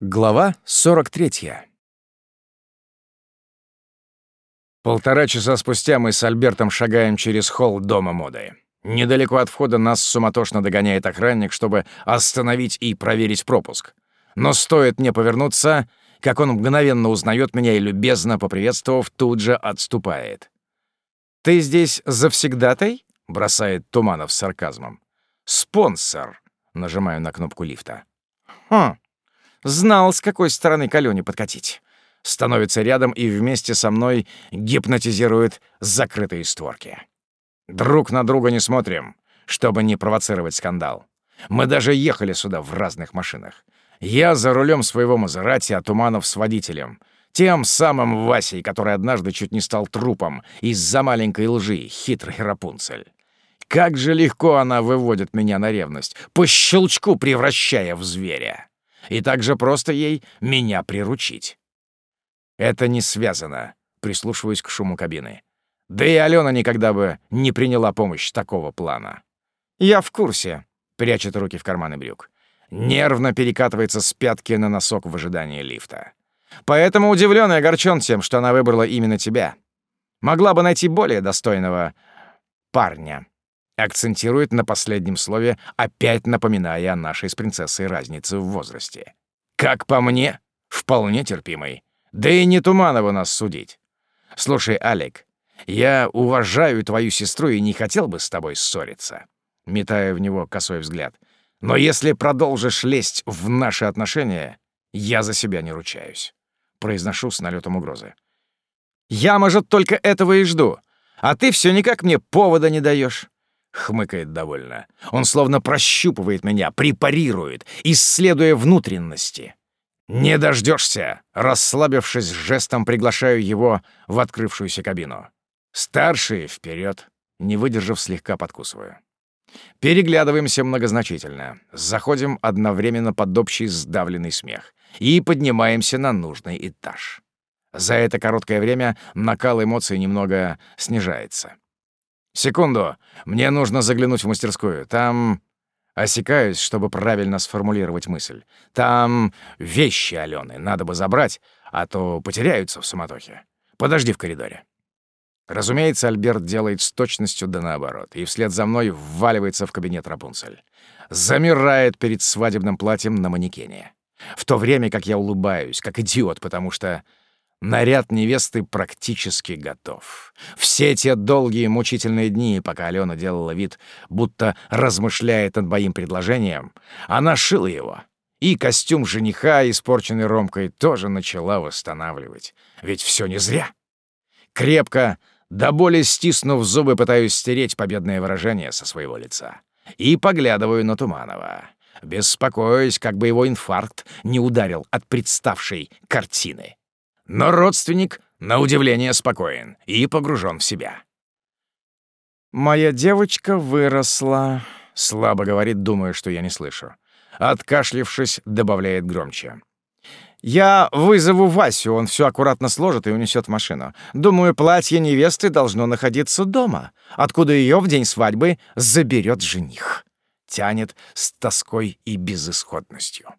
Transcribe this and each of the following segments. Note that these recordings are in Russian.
Глава 43. Полтора часа спустя мы с Альбертом шагаем через холл Дома моды. Недалеко от входа нас суматошно догоняет охранник, чтобы остановить и проверить пропуск. Но стоит мне повернуться, как он мгновенно узнает меня и, любезно поприветствовав, тут же отступает. «Ты здесь завсегдатай?» — бросает Туманов с сарказмом. «Спонсор», — нажимаю на кнопку лифта. «Хм, Знал, с какой стороны к Алёне подкатить. Становится рядом и вместе со мной гипнотизирует закрытые створки. Друг на друга не смотрим, чтобы не провоцировать скандал. Мы даже ехали сюда в разных машинах. Я за рулем своего Мазерати, а Туманов с водителем. Тем самым Васей, который однажды чуть не стал трупом из-за маленькой лжи, хитрый Рапунцель. Как же легко она выводит меня на ревность, по щелчку превращая в зверя и также просто ей меня приручить. Это не связано, прислушиваюсь к шуму кабины. Да и Алена никогда бы не приняла помощь такого плана. Я в курсе, прячет руки в карманы брюк. Нервно перекатывается с пятки на носок в ожидании лифта. Поэтому удивлен и огорчен тем, что она выбрала именно тебя. Могла бы найти более достойного парня. Акцентирует на последнем слове, опять напоминая о нашей с принцессой разнице в возрасте. Как по мне, вполне терпимый. Да и не Туманову нас судить. Слушай, Алик, я уважаю твою сестру и не хотел бы с тобой ссориться. Метая в него косой взгляд. Но если продолжишь лезть в наши отношения, я за себя не ручаюсь. Произношу с налетом угрозы. Я, может, только этого и жду. А ты все никак мне повода не даешь. — хмыкает довольно. Он словно прощупывает меня, препарирует, исследуя внутренности. «Не дождешься!» — расслабившись, жестом приглашаю его в открывшуюся кабину. Старший вперед, не выдержав, слегка подкусываю. Переглядываемся многозначительно, заходим одновременно под общий сдавленный смех и поднимаемся на нужный этаж. За это короткое время накал эмоций немного снижается. «Секунду, мне нужно заглянуть в мастерскую. Там...» Осекаюсь, чтобы правильно сформулировать мысль. «Там вещи Алены надо бы забрать, а то потеряются в суматохе. Подожди в коридоре». Разумеется, Альберт делает с точностью да наоборот, и вслед за мной вваливается в кабинет Рапунцель. Замирает перед свадебным платьем на манекене. В то время как я улыбаюсь, как идиот, потому что Наряд невесты практически готов. Все те долгие мучительные дни, пока Алена делала вид, будто размышляет над моим предложением, она шила его. И костюм жениха, испорченный Ромкой, тоже начала восстанавливать. Ведь все не зря. Крепко, до боли стиснув зубы, пытаюсь стереть победное выражение со своего лица. И поглядываю на Туманова. Беспокоюсь, как бы его инфаркт не ударил от представшей картины. Но родственник, на удивление, спокоен и погружен в себя. «Моя девочка выросла», — слабо говорит, думая, что я не слышу. Откашлившись, добавляет громче. «Я вызову Васю, он все аккуратно сложит и унесет в машину. Думаю, платье невесты должно находиться дома, откуда ее в день свадьбы заберет жених». Тянет с тоской и безысходностью.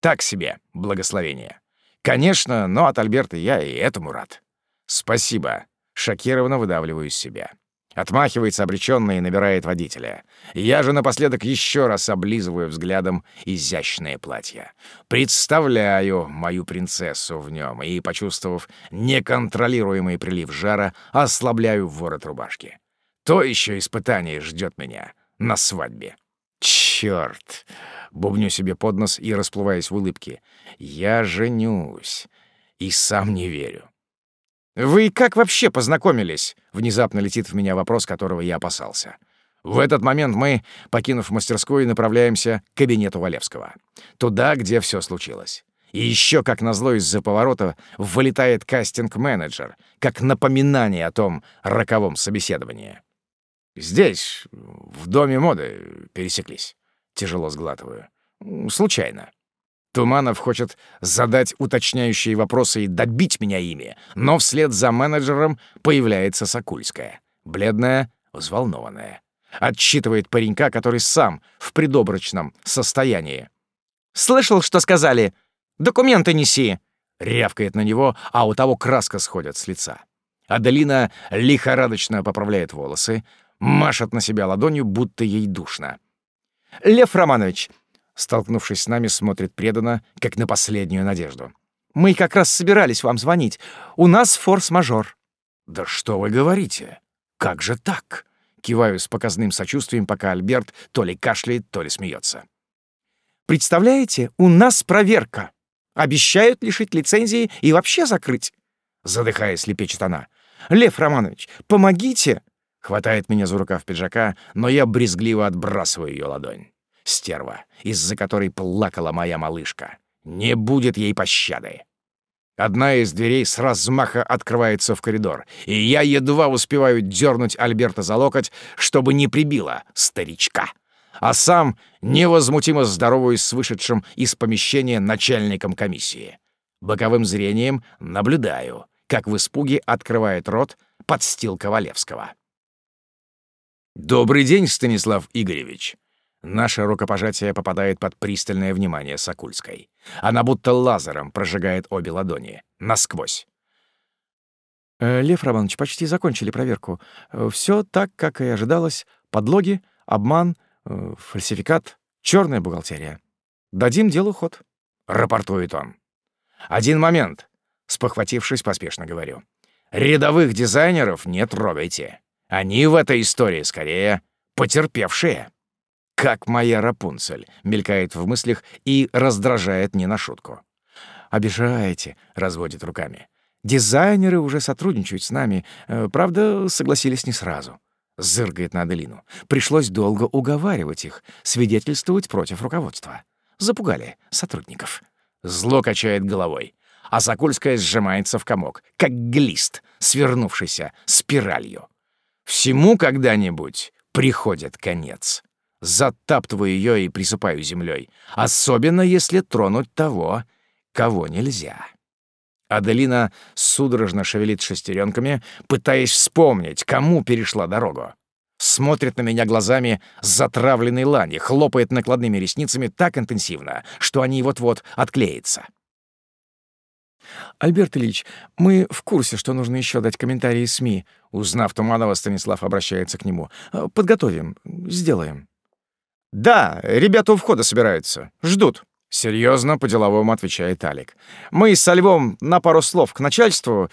Так себе благословение. Конечно, но от Альберта я и этому рад. Спасибо. Шокированно выдавливаю из себя. Отмахивается обречённо и набирает водителя. Я же напоследок еще раз облизываю взглядом изящное платье. Представляю мою принцессу в нем и, почувствовав неконтролируемый прилив жара, ослабляю ворот рубашки. То еще испытание ждет меня на свадьбе. Черт! Бубню себе под нос и расплываясь в улыбке. «Я женюсь. И сам не верю». «Вы как вообще познакомились?» — внезапно летит в меня вопрос, которого я опасался. В этот момент мы, покинув мастерскую, направляемся к кабинету Валевского. Туда, где все случилось. И еще, как назло, из-за поворота вылетает кастинг-менеджер, как напоминание о том роковом собеседовании. Здесь, в Доме моды, пересеклись. Тяжело сглатываю. Случайно. Туманов хочет задать уточняющие вопросы и добить меня ими, но вслед за менеджером появляется Сокульская. Бледная, взволнованная. Отчитывает паренька, который сам в предобрачном состоянии. «Слышал, что сказали?» Документы неси!» — рявкает на него, а у того краска сходит с лица. Аделина лихорадочно поправляет волосы, машет на себя ладонью, будто ей душно. «Лев Романович!» Столкнувшись с нами, смотрит преданно, как на последнюю надежду. «Мы как раз собирались вам звонить. У нас форс-мажор». «Да что вы говорите? Как же так?» Киваю с показным сочувствием, пока Альберт то ли кашляет, то ли смеется. «Представляете, у нас проверка. Обещают лишить лицензии и вообще закрыть». Задыхаясь, лепечет она. «Лев Романович, помогите!» Хватает меня за рукав пиджака, но я брезгливо отбрасываю ее ладонь. Стерва, из-за которой плакала моя малышка. Не будет ей пощады. Одна из дверей с размаха открывается в коридор, и я едва успеваю дернуть Альберта за локоть, чтобы не прибило старичка. А сам невозмутимо здороваюсь с вышедшим из помещения начальником комиссии. Боковым зрением наблюдаю, как в испуге открывает рот подстилка Валевского. «Добрый день, Станислав Игоревич!» Наше рукопожатие попадает под пристальное внимание Сокульской. Она будто лазером прожигает обе ладони. Насквозь. Э, «Лев Романович, почти закончили проверку. Э, Все так, как и ожидалось. Подлоги, обман, э, фальсификат, черная бухгалтерия. Дадим делу ход», — рапортует он. «Один момент», — спохватившись, поспешно говорю. «Рядовых дизайнеров не трогайте. Они в этой истории скорее потерпевшие. Как моя Рапунцель мелькает в мыслях и раздражает не на шутку. «Обижаете», — разводит руками. «Дизайнеры уже сотрудничают с нами. Э, правда, согласились не сразу». Зыргает на Аделину. Пришлось долго уговаривать их, свидетельствовать против руководства. Запугали сотрудников. Зло качает головой, а Сокольская сжимается в комок, как глист, свернувшийся спиралью. Всему когда-нибудь приходит конец. Затаптываю ее и присыпаю землей, особенно если тронуть того, кого нельзя. Аделина судорожно шевелит шестеренками, пытаясь вспомнить, кому перешла дорогу. Смотрит на меня глазами затравленной лани, хлопает накладными ресницами так интенсивно, что они вот-вот отклеятся. «Альберт Ильич, мы в курсе, что нужно еще дать комментарии СМИ». Узнав Туманова, Станислав обращается к нему. «Э, «Подготовим, сделаем». «Да, ребята у входа собираются. Ждут». Серьезно, по-деловому отвечает Алик. «Мы со Львом на пару слов к начальству...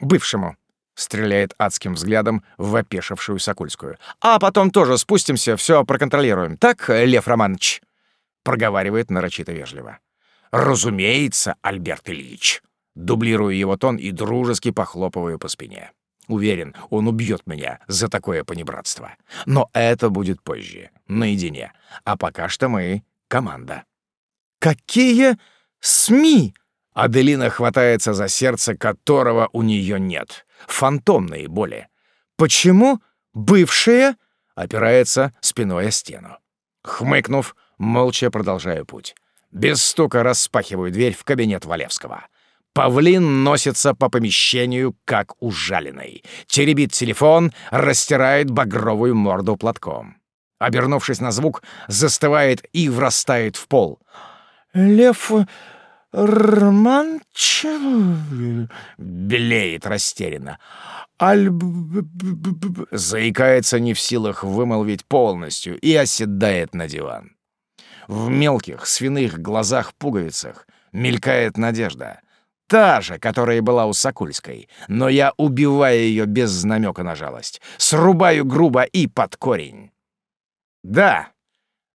бывшему». Стреляет адским взглядом в опешившую Сокольскую. «А потом тоже спустимся, все проконтролируем. Так, Лев Романович?» Проговаривает нарочито вежливо. «Разумеется, Альберт Ильич!» Дублирую его тон и дружески похлопываю по спине. Уверен, он убьет меня за такое понебратство. Но это будет позже, наедине. А пока что мы — команда. «Какие СМИ?» Аделина хватается за сердце, которого у нее нет. Фантомные боли. «Почему бывшие?» Опирается спиной о стену. Хмыкнув, молча продолжаю путь. Без стука распахиваю дверь в кабинет Валевского. Павлин носится по помещению, как ужаленный. Теребит телефон, растирает багровую морду платком. Обернувшись на звук, застывает и врастает в пол. «Лев Романч...» Белеет растерянно. Альб... Заикается не в силах вымолвить полностью и оседает на диван. В мелких свиных глазах-пуговицах мелькает надежда. Та же, которая была у Сокульской, но я убиваю ее без намека на жалость. Срубаю грубо и под корень. «Да,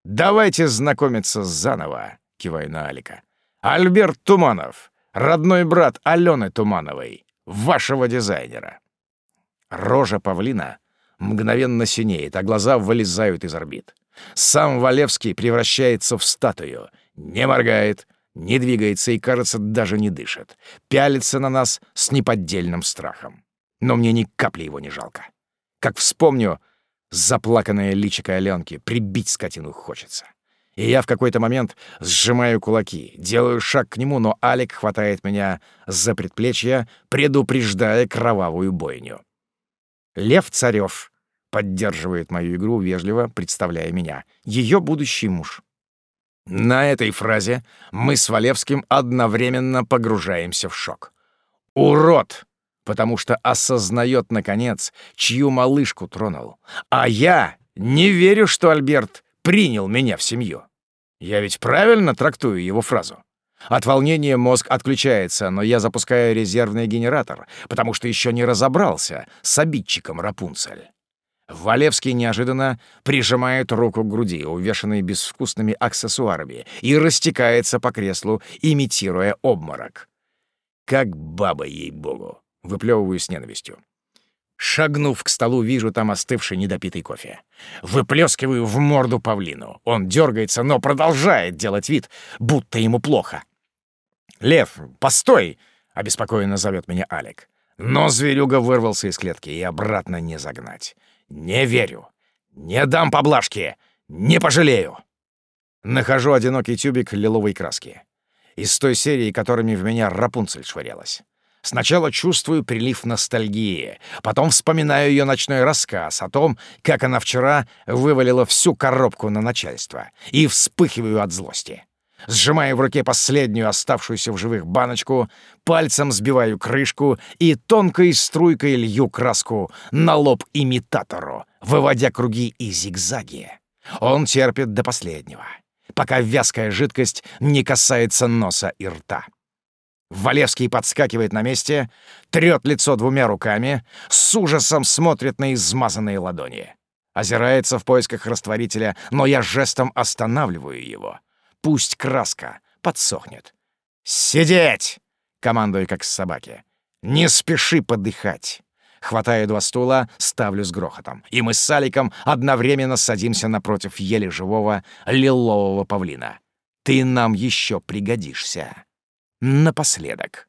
давайте знакомиться заново», — киваю на Алика. «Альберт Туманов, родной брат Алены Тумановой, вашего дизайнера». Рожа павлина мгновенно синеет, а глаза вылезают из орбит. Сам Валевский превращается в статую, не моргает, не двигается и, кажется, даже не дышит. Пялится на нас с неподдельным страхом. Но мне ни капли его не жалко. Как вспомню заплаканное личико Аленки, прибить скотину хочется. И я в какой-то момент сжимаю кулаки, делаю шаг к нему, но Алик хватает меня за предплечье, предупреждая кровавую бойню. Лев Царев Поддерживает мою игру, вежливо представляя меня. Ее будущий муж. На этой фразе мы с Валевским одновременно погружаемся в шок. Урод! Потому что осознает, наконец, чью малышку тронул. А я не верю, что Альберт принял меня в семью. Я ведь правильно трактую его фразу? От волнения мозг отключается, но я запускаю резервный генератор, потому что еще не разобрался с обидчиком Рапунцель. Валевский неожиданно прижимает руку к груди, увешанной безвкусными аксессуарами, и растекается по креслу, имитируя обморок. Как баба, ей-богу, выплевываю с ненавистью. Шагнув к столу, вижу там остывший недопитый кофе. Выплескиваю в морду павлину. Он дергается, но продолжает делать вид, будто ему плохо. «Лев, постой!» — обеспокоенно зовет меня Алик. Но зверюга вырвался из клетки и обратно не загнать. Не верю. Не дам поблажки. Не пожалею. Нахожу одинокий тюбик лиловой краски. Из той серии, которыми в меня Рапунцель швырялась. Сначала чувствую прилив ностальгии, потом вспоминаю ее ночной рассказ о том, как она вчера вывалила всю коробку на начальство, и вспыхиваю от злости. Сжимаю в руке последнюю оставшуюся в живых баночку, пальцем сбиваю крышку и тонкой струйкой лью краску на лоб имитатору, выводя круги и зигзаги. Он терпит до последнего, пока вязкая жидкость не касается носа и рта. Валевский подскакивает на месте, трёт лицо двумя руками, с ужасом смотрит на измазанные ладони. Озирается в поисках растворителя, но я жестом останавливаю его. Пусть краска подсохнет. «Сидеть!» — командую как с собаки. «Не спеши подыхать!» Хватаю два стула, ставлю с грохотом. И мы с Аликом одновременно садимся напротив еле живого лилового павлина. Ты нам еще пригодишься. Напоследок.